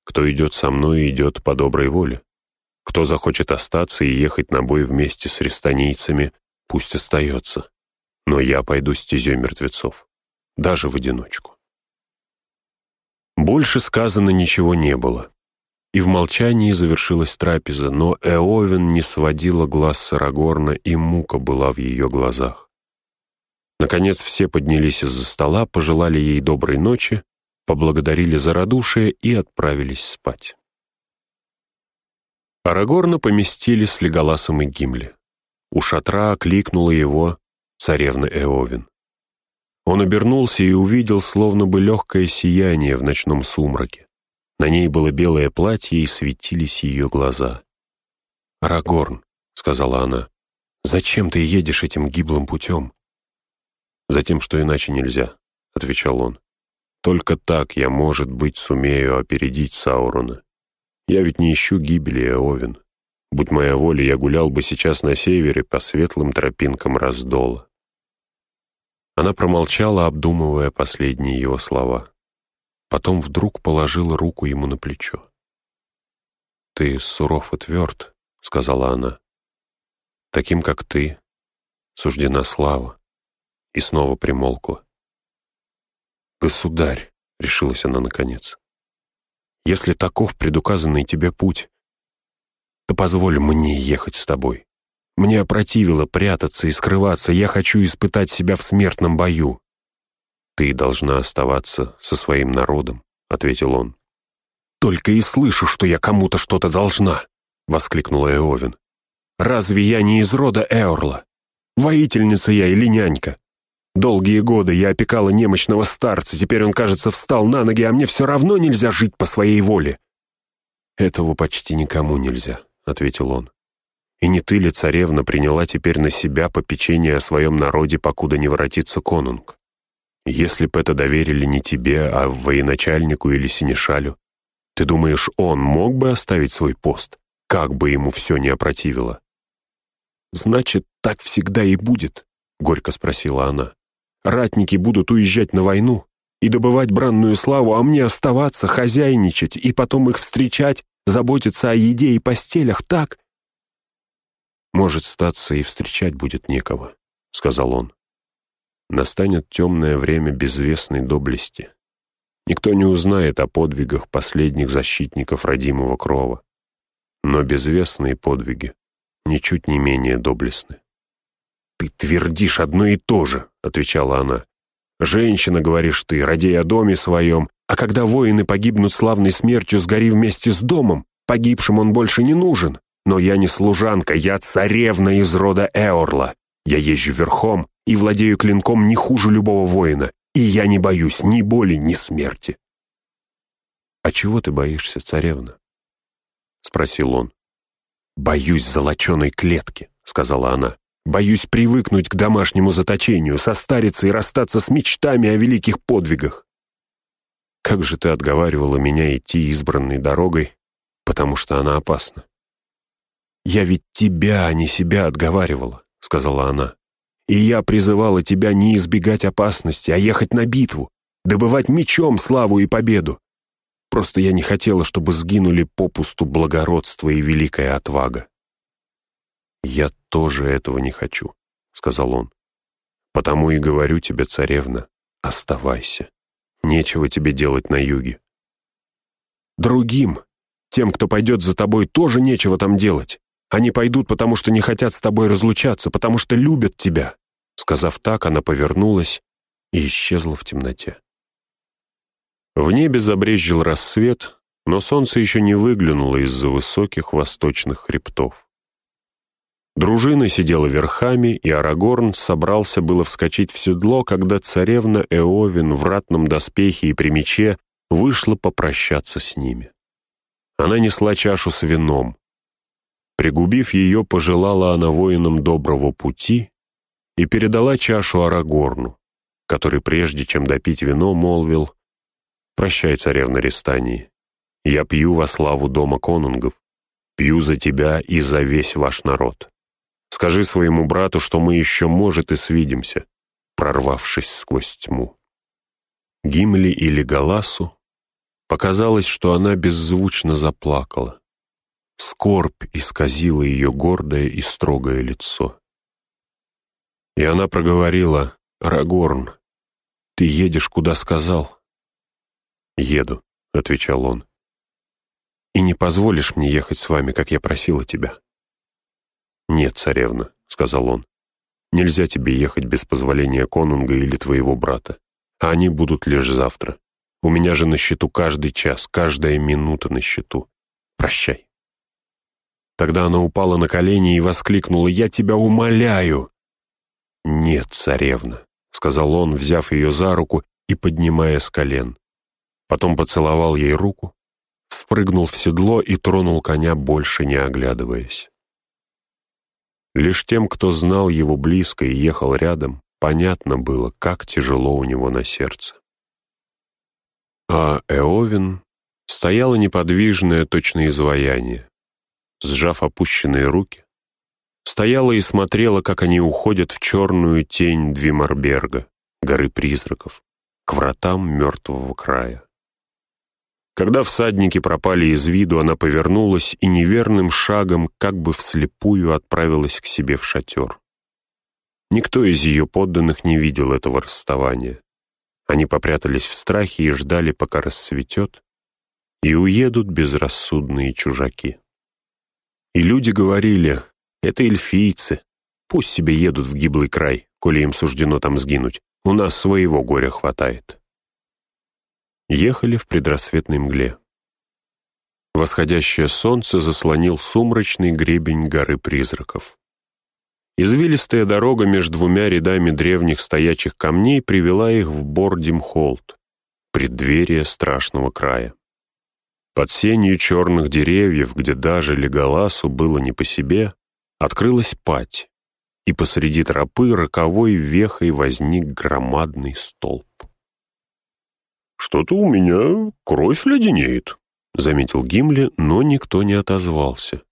Кто идет со мной, идет по доброй воле. Кто захочет остаться и ехать на бой вместе с рестанийцами, пусть остается. Но я пойду стезей мертвецов, даже в одиночку». Больше сказано ничего не было. И в молчании завершилась трапеза, но Эовен не сводила глаз с Арагорна, и мука была в ее глазах. Наконец все поднялись из-за стола, пожелали ей доброй ночи, поблагодарили за радушие и отправились спать. Арагорна поместили с Леголасом и Гимли. У шатра окликнула его царевна Эовен. Он обернулся и увидел словно бы легкое сияние в ночном сумраке. На ней было белое платье и светились ее глаза. «Арагорн», — сказала она, — «зачем ты едешь этим гиблым путем?» «Затем, что иначе нельзя», — отвечал он. «Только так я, может быть, сумею опередить Саурона. Я ведь не ищу гибели, Эовин. Будь моя воля, я гулял бы сейчас на севере по светлым тропинкам раздола». Она промолчала, обдумывая последние его слова. Потом вдруг положила руку ему на плечо. «Ты суров и тверд», — сказала она. «Таким, как ты, суждена слава». И снова примолкла. «Государь», — решилась она наконец, — «если таков предуказанный тебе путь, то позволь мне ехать с тобой. Мне опротивило прятаться и скрываться, я хочу испытать себя в смертном бою». «Ты должна оставаться со своим народом», — ответил он. «Только и слышу, что я кому-то что-то должна», — воскликнула Эовин. «Разве я не из рода Эорла? Воительница я или нянька? Долгие годы я опекала немощного старца, теперь он, кажется, встал на ноги, а мне все равно нельзя жить по своей воле». «Этого почти никому нельзя», — ответил он. «И не ты ли, царевна, приняла теперь на себя попечение о своем народе, покуда не воротится конунг? Если б это доверили не тебе, а военачальнику или синешалю, ты думаешь, он мог бы оставить свой пост, как бы ему все не опротивило?» «Значит, так всегда и будет?» — горько спросила она. Ратники будут уезжать на войну и добывать бранную славу, а мне оставаться, хозяйничать и потом их встречать, заботиться о еде и постелях, так? Может, статься и встречать будет некого, — сказал он. Настанет темное время безвестной доблести. Никто не узнает о подвигах последних защитников родимого крова. Но безвестные подвиги ничуть не менее доблестны. «Ты твердишь одно и то же», — отвечала она. «Женщина, говоришь ты, ради о доме своем, а когда воины погибнут славной смертью, сгори вместе с домом, погибшим он больше не нужен. Но я не служанка, я царевна из рода Эорла. Я езжу верхом и владею клинком не хуже любого воина, и я не боюсь ни боли, ни смерти». «А чего ты боишься, царевна?» — спросил он. «Боюсь золоченой клетки», — сказала она. Боюсь привыкнуть к домашнему заточению, состариться и расстаться с мечтами о великих подвигах. Как же ты отговаривала меня идти избранной дорогой, потому что она опасна. «Я ведь тебя, а не себя отговаривала», — сказала она. «И я призывала тебя не избегать опасности, а ехать на битву, добывать мечом славу и победу. Просто я не хотела, чтобы сгинули попусту благородство и великая отвага. «Я тоже этого не хочу», — сказал он. «Потому и говорю тебе, царевна, оставайся. Нечего тебе делать на юге». «Другим, тем, кто пойдет за тобой, тоже нечего там делать. Они пойдут, потому что не хотят с тобой разлучаться, потому что любят тебя». Сказав так, она повернулась и исчезла в темноте. В небе забрезжил рассвет, но солнце еще не выглянуло из-за высоких восточных хребтов. Дружина сидела верхами, и Арагорн собрался было вскочить в седло, когда царевна Эовин в ратном доспехе и при мече вышла попрощаться с ними. Она несла чашу с вином. Пригубив ее, пожелала она воинам доброго пути и передала чашу Арагорну, который, прежде чем допить вино, молвил «Прощай, царевна Рестании, я пью во славу дома конунгов, пью за тебя и за весь ваш народ». Скажи своему брату, что мы еще, может, и свидимся, прорвавшись сквозь тьму. Гимли или Галасу показалось, что она беззвучно заплакала. Скорбь исказила ее гордое и строгое лицо. И она проговорила, «Рагорн, ты едешь, куда сказал?» «Еду», — отвечал он. «И не позволишь мне ехать с вами, как я просила тебя?» «Нет, царевна», — сказал он, — «нельзя тебе ехать без позволения конунга или твоего брата, а они будут лишь завтра. У меня же на счету каждый час, каждая минута на счету. Прощай». Тогда она упала на колени и воскликнула, «Я тебя умоляю!» «Нет, царевна», — сказал он, взяв ее за руку и поднимая с колен. Потом поцеловал ей руку спрыгнул в седло и тронул коня, больше не оглядываясь. Лишь тем, кто знал его близко и ехал рядом, понятно было, как тяжело у него на сердце. А Эовин стояла неподвижное точно изваяние, сжав опущенные руки, стояла и смотрела, как они уходят в черную тень Двимарберга, горы призраков, к вратам мертвого края. Когда всадники пропали из виду, она повернулась и неверным шагом, как бы вслепую, отправилась к себе в шатер. Никто из ее подданных не видел этого расставания. Они попрятались в страхе и ждали, пока рассветет, и уедут безрассудные чужаки. И люди говорили, это эльфийцы, пусть себе едут в гиблый край, коли им суждено там сгинуть, у нас своего горя хватает ехали в предрассветной мгле. Восходящее солнце заслонил сумрачный гребень горы призраков. Извилистая дорога между двумя рядами древних стоячих камней привела их в Бордимхолд, преддверие страшного края. Под сенью черных деревьев, где даже Леголасу было не по себе, открылась пать, и посреди тропы роковой вехой возник громадный столб. «Что-то у меня кровь леденеет», — заметил Гимли, но никто не отозвался,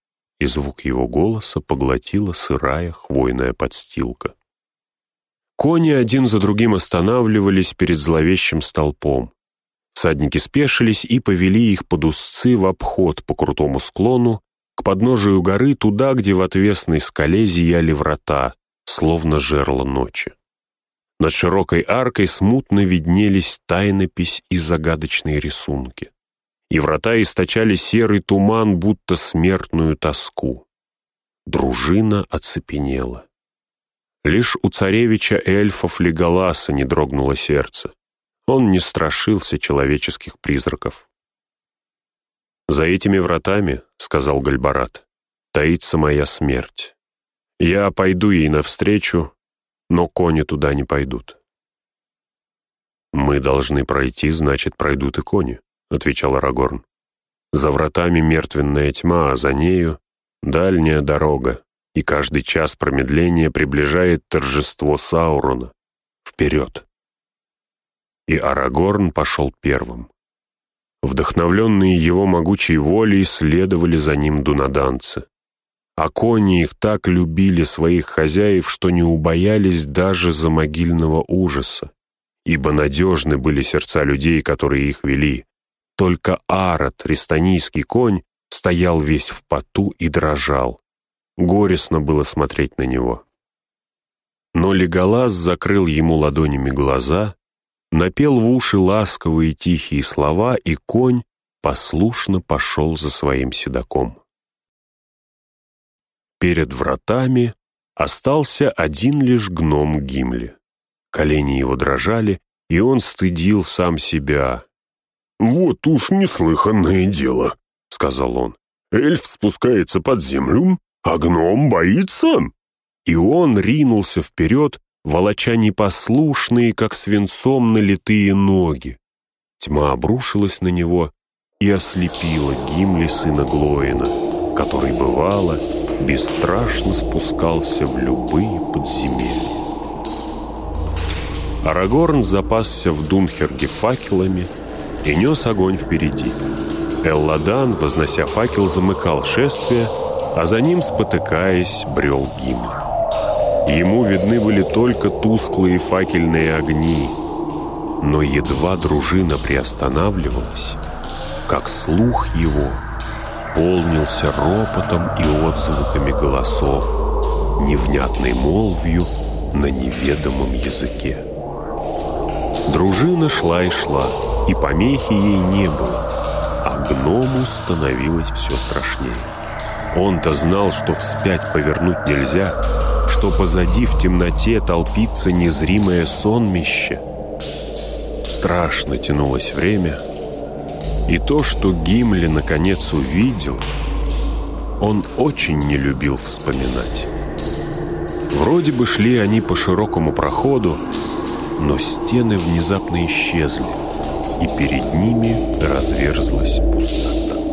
и звук его голоса поглотила сырая хвойная подстилка. Кони один за другим останавливались перед зловещим столпом. Всадники спешились и повели их под узцы в обход по крутому склону, к подножию горы туда, где в отвесной скале зияли врата, словно жерла ночи. Над широкой аркой смутно виднелись тайнопись и загадочные рисунки. И врата источали серый туман, будто смертную тоску. Дружина оцепенела. Лишь у царевича эльфов Леголаса не дрогнуло сердце. Он не страшился человеческих призраков. «За этими вратами, — сказал Гальбарат, — таится моя смерть. Я пойду ей навстречу, но кони туда не пойдут. «Мы должны пройти, значит, пройдут и кони», — отвечал Арагорн. «За вратами мертвенная тьма, а за нею — дальняя дорога, и каждый час промедления приближает торжество Саурона. Вперед!» И Арагорн пошел первым. Вдохновленные его могучей волей следовали за ним дунаданцы а кони их так любили своих хозяев, что не убоялись даже за могильного ужаса, ибо надежны были сердца людей, которые их вели. Только Арат, рестанийский конь, стоял весь в поту и дрожал. Горестно было смотреть на него. Но Леголас закрыл ему ладонями глаза, напел в уши ласковые тихие слова, и конь послушно пошел за своим седаком. Перед вратами остался один лишь гном Гимли. Колени его дрожали, и он стыдил сам себя. «Вот уж неслыханное дело», — сказал он. «Эльф спускается под землю, а гном боится». И он ринулся вперед, волоча непослушные, как свинцом налитые ноги. Тьма обрушилась на него и ослепила Гимли сына Глоина, который, бывало, бесстрашно спускался в любые подземелья. Арагорн запасся в Дунхерге факелами и нес огонь впереди. Элладан, вознося факел, замыкал шествие, а за ним, спотыкаясь, брел Гимли. Ему видны были только тусклые факельные огни, но едва дружина приостанавливалась, как слух его — наполнился ропотом и отзвуками голосов, невнятной молвью на неведомом языке. Дружина шла и шла, и помехи ей не было, а гному становилось все страшнее. Он-то знал, что вспять повернуть нельзя, что позади в темноте толпится незримое сонмище. Страшно тянулось время — и то, что Гимли наконец увидел, он очень не любил вспоминать. Вроде бы шли они по широкому проходу, но стены внезапно исчезли, и перед ними разверзлась пустота.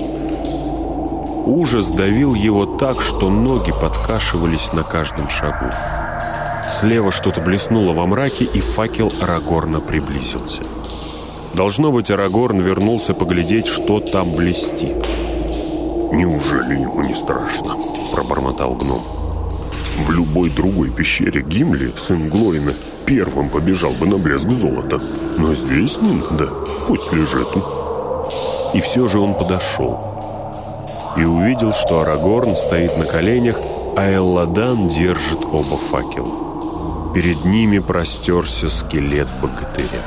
Ужас давил его так, что ноги подкашивались на каждом шагу. Слева что-то блеснуло во мраке, и факел Арагорна приблизился. Должно быть, Арагорн вернулся поглядеть, что там блестит. «Неужели ему не страшно?» – пробормотал гном. «В любой другой пещере Гимли, сын Глоина, первым побежал бы на блеск золота. Но здесь не надо, пусть лежит». И все же он подошел. И увидел, что Арагорн стоит на коленях, а Элладан держит оба факела. Перед ними простерся скелет богатыря.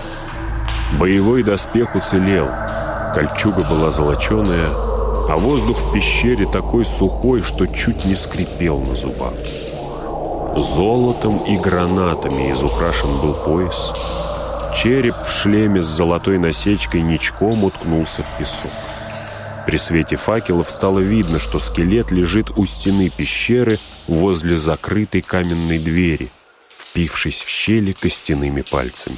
Боевой доспех уцелел, кольчуга была золоченая, а воздух в пещере такой сухой, что чуть не скрипел на зубах. Золотом и гранатами изукрашен был пояс. Череп в шлеме с золотой насечкой ничком уткнулся в песок. При свете факелов стало видно, что скелет лежит у стены пещеры возле закрытой каменной двери, впившись в щели костяными пальцами.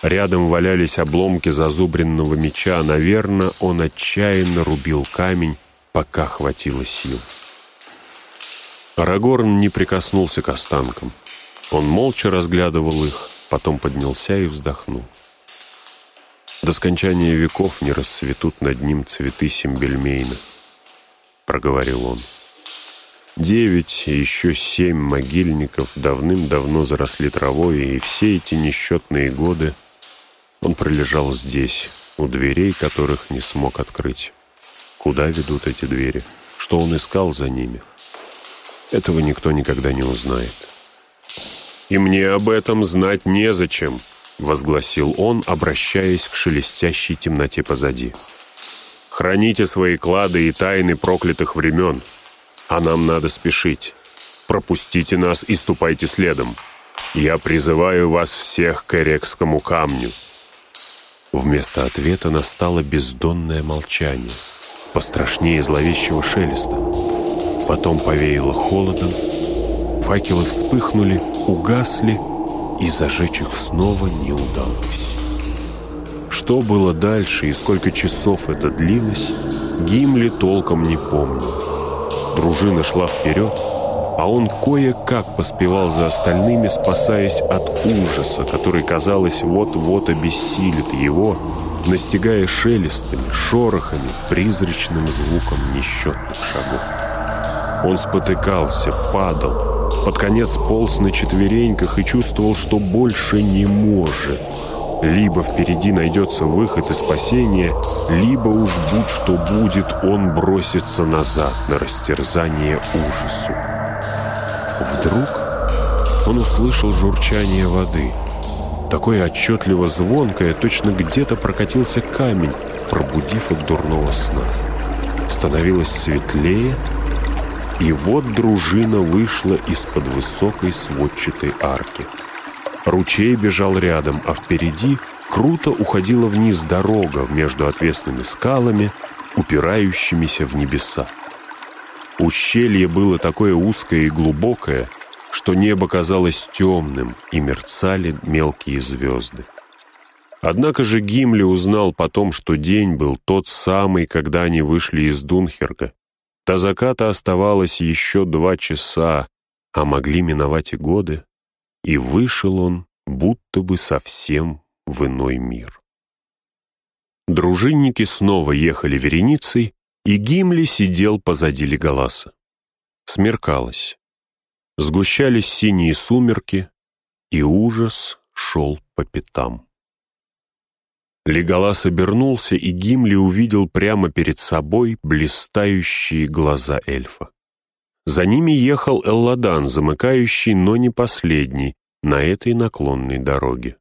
Рядом валялись обломки зазубренного меча. Наверное, он отчаянно рубил камень, пока хватило сил. Арагорн не прикоснулся к останкам. Он молча разглядывал их, потом поднялся и вздохнул. До скончания веков не расцветут над ним цветы Симбельмейна, проговорил он. Девять и еще семь могильников давным-давно заросли травой, и все эти несчетные годы — он пролежал здесь, у дверей, которых не смог открыть. Куда ведут эти двери? Что он искал за ними? Этого никто никогда не узнает. «И мне об этом знать незачем», — возгласил он, обращаясь к шелестящей темноте позади. «Храните свои клады и тайны проклятых времен, а нам надо спешить. Пропустите нас и ступайте следом. Я призываю вас всех к Эрекскому камню». Вместо ответа настало бездонное молчание, пострашнее зловещего шелеста. Потом повеяло холодом, факелы вспыхнули, угасли, и зажечь их снова не удалось. Что было дальше и сколько часов это длилось, Гимли толком не помнил. Дружина шла вперед, а он кое-как поспевал за остальными, спасаясь от ужаса, который, казалось, вот-вот обессилит его, настигая шелестами, шорохами, призрачным звуком несчетных шагов. Он спотыкался, падал, под конец полз на четвереньках и чувствовал, что больше не может. Либо впереди найдется выход и спасение, либо уж будь что будет, он бросится назад на растерзание ужасу. Вдруг он услышал журчание воды. Такое отчетливо звонкое, точно где-то прокатился камень, пробудив от дурного сна. Становилось светлее, и вот дружина вышла из-под высокой сводчатой арки. Ручей бежал рядом, а впереди круто уходила вниз дорога между отвесными скалами, упирающимися в небеса. Ущелье было такое узкое и глубокое, что небо казалось темным, и мерцали мелкие звезды. Однако же Гимли узнал потом, что день был тот самый, когда они вышли из Дунхерга. До заката оставалось еще два часа, а могли миновать и годы, и вышел он будто бы совсем в иной мир. Дружинники снова ехали вереницей, и Гимли сидел позади Леголаса. Смеркалось. Сгущались синие сумерки, и ужас шел по пятам. Леголас обернулся, и Гимли увидел прямо перед собой блистающие глаза эльфа. За ними ехал Элладан, замыкающий, но не последний, на этой наклонной дороге.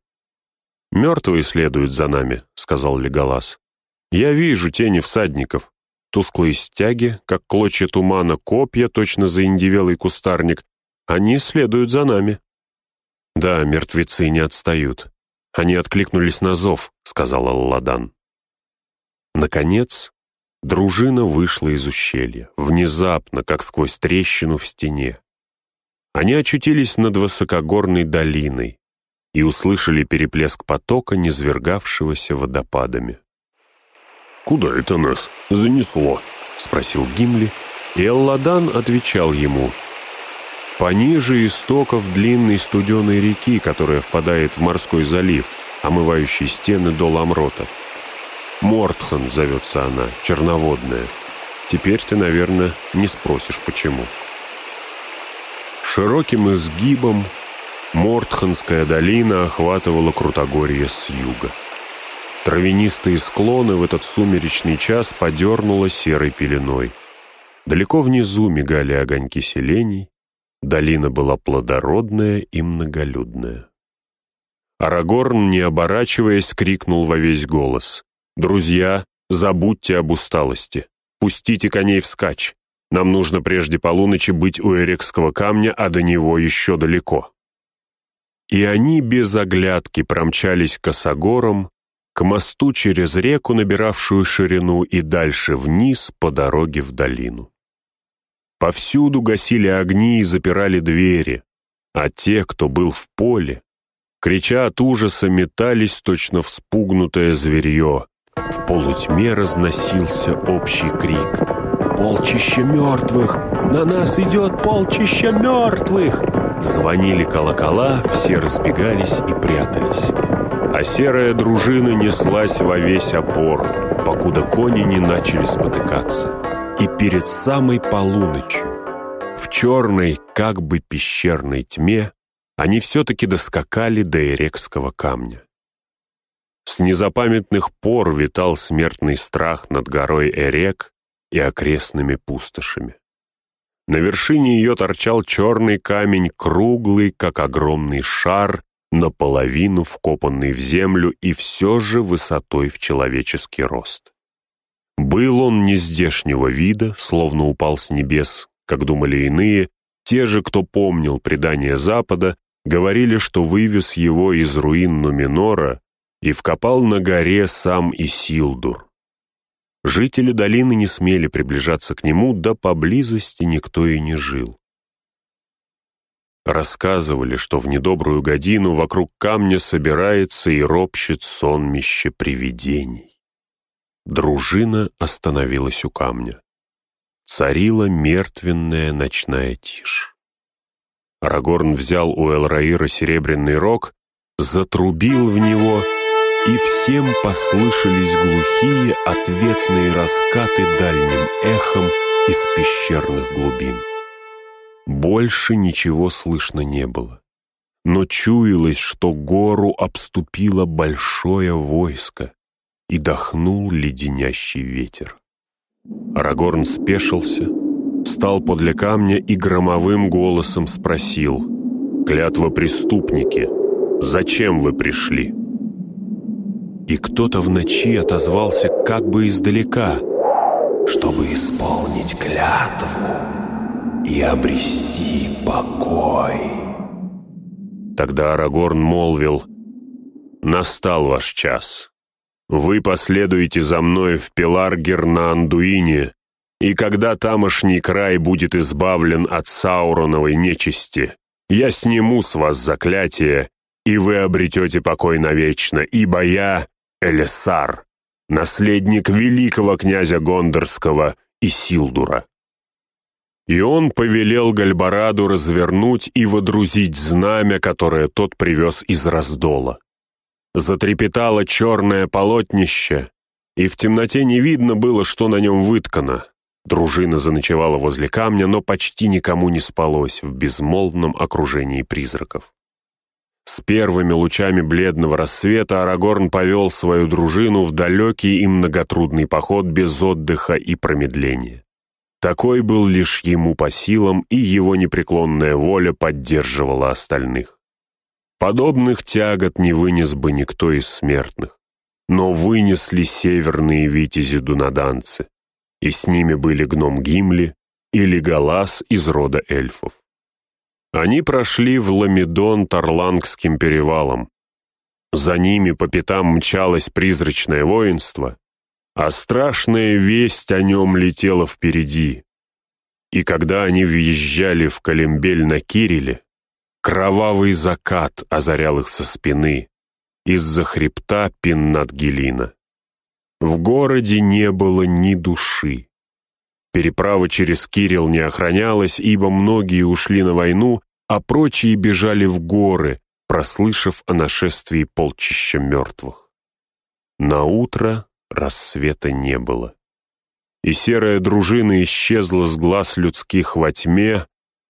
«Мертвые следуют за нами», — сказал Леголас. «Я вижу тени всадников. Тусклые стяги, как клочья тумана, копья, точно заиндивелый кустарник. Они следуют за нами. Да, мертвецы не отстают. Они откликнулись на зов, сказал Алладан. Наконец, дружина вышла из ущелья, внезапно, как сквозь трещину в стене. Они очутились над высокогорной долиной, и услышали переплеск потока, низвергавшегося водопадами. «Куда это нас занесло?» — спросил Гимли, и Элладан отвечал ему. «Пониже истоков длинной студеной реки, которая впадает в морской залив, омывающий стены до Ламрота. Мортхан зовется она, черноводная. Теперь ты, наверное, не спросишь, почему». Широким изгибом Мортханская долина охватывала Крутогорье с юга. Травянистые склоны в этот сумеречный час подернуло серой пеленой. Далеко внизу мигали огоньки селений, долина была плодородная и многолюдная. Арагорн, не оборачиваясь, крикнул во весь голос. «Друзья, забудьте об усталости. Пустите коней вскачь. Нам нужно прежде полуночи быть у Эрекского камня, а до него еще далеко». И они без оглядки промчались косогором, к мосту через реку, набиравшую ширину, и дальше вниз по дороге в долину. Повсюду гасили огни и запирали двери, а те, кто был в поле, крича от ужаса, метались точно вспугнутое зверье. В полутьме разносился общий крик. «Полчища мертвых! На нас идет полчища мертвых!» Звонили колокола, все разбегались и прятались. А серая дружина неслась во весь опор, покуда кони не начали спотыкаться. И перед самой полуночью, в черной, как бы пещерной тьме, они все-таки доскакали до Эрекского камня. С незапамятных пор витал смертный страх над горой Эрек и окрестными пустошами. На вершине ее торчал черный камень, круглый, как огромный шар, наполовину вкопанный в землю и все же высотой в человеческий рост. Был он нездешнего вида, словно упал с небес, как думали иные, те же, кто помнил предание Запада, говорили, что вывез его из руин Нуминора и вкопал на горе сам Исилдур. Жители долины не смели приближаться к нему, да поблизости никто и не жил. Рассказывали, что в недобрую годину вокруг камня собирается и ропщет сонмище привидений. Дружина остановилась у камня. Царила мертвенная ночная тишь. Арагорн взял у Элраира серебряный рог, затрубил в него — и всем послышались глухие ответные раскаты дальним эхом из пещерных глубин. Больше ничего слышно не было, но чуялось, что гору обступило большое войско, и дохнул леденящий ветер. Арагорн спешился, стал подле камня и громовым голосом спросил, «Клятва преступники, зачем вы пришли?» и кто-то в ночи отозвался как бы издалека, чтобы исполнить клятву и обрести покой. Тогда Арагорн молвил, «Настал ваш час. Вы последуете за мной в Пеларгер на Андуине, и когда тамошний край будет избавлен от Сауроновой нечисти, я сниму с вас заклятие, и вы обретете покой навечно, ибо я Элесар, наследник великого князя Гондорского Исилдура. И он повелел Гальбараду развернуть и водрузить знамя, которое тот привез из раздола. Затрепетало черное полотнище, и в темноте не видно было, что на нем выткано. Дружина заночевала возле камня, но почти никому не спалось в безмолвном окружении призраков. С первыми лучами бледного рассвета Арагорн повел свою дружину в далекий и многотрудный поход без отдыха и промедления. Такой был лишь ему по силам, и его непреклонная воля поддерживала остальных. Подобных тягот не вынес бы никто из смертных, но вынесли северные витязи-дунаданцы, и с ними были гном Гимли и Леголас из рода эльфов. Они прошли в Ламедон Тарлангским перевалом. За ними по пятам мчалось призрачное воинство, а страшная весть о нем летела впереди. И когда они въезжали в Калимбель на Кириле, Кровавый закат озарял их со спины, из-за хребта Пиннат-Гелина. В городе не было ни души. Переправа через Кирилл не охранялась, ибо многие ушли на войну, а прочие бежали в горы, прослышав о нашествии полчища мертвых. На утро рассвета не было. И серая дружина исчезла с глаз людских во тьме,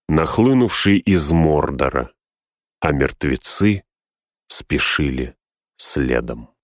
нахлынувшей из Мордора, а мертвецы спешили следом.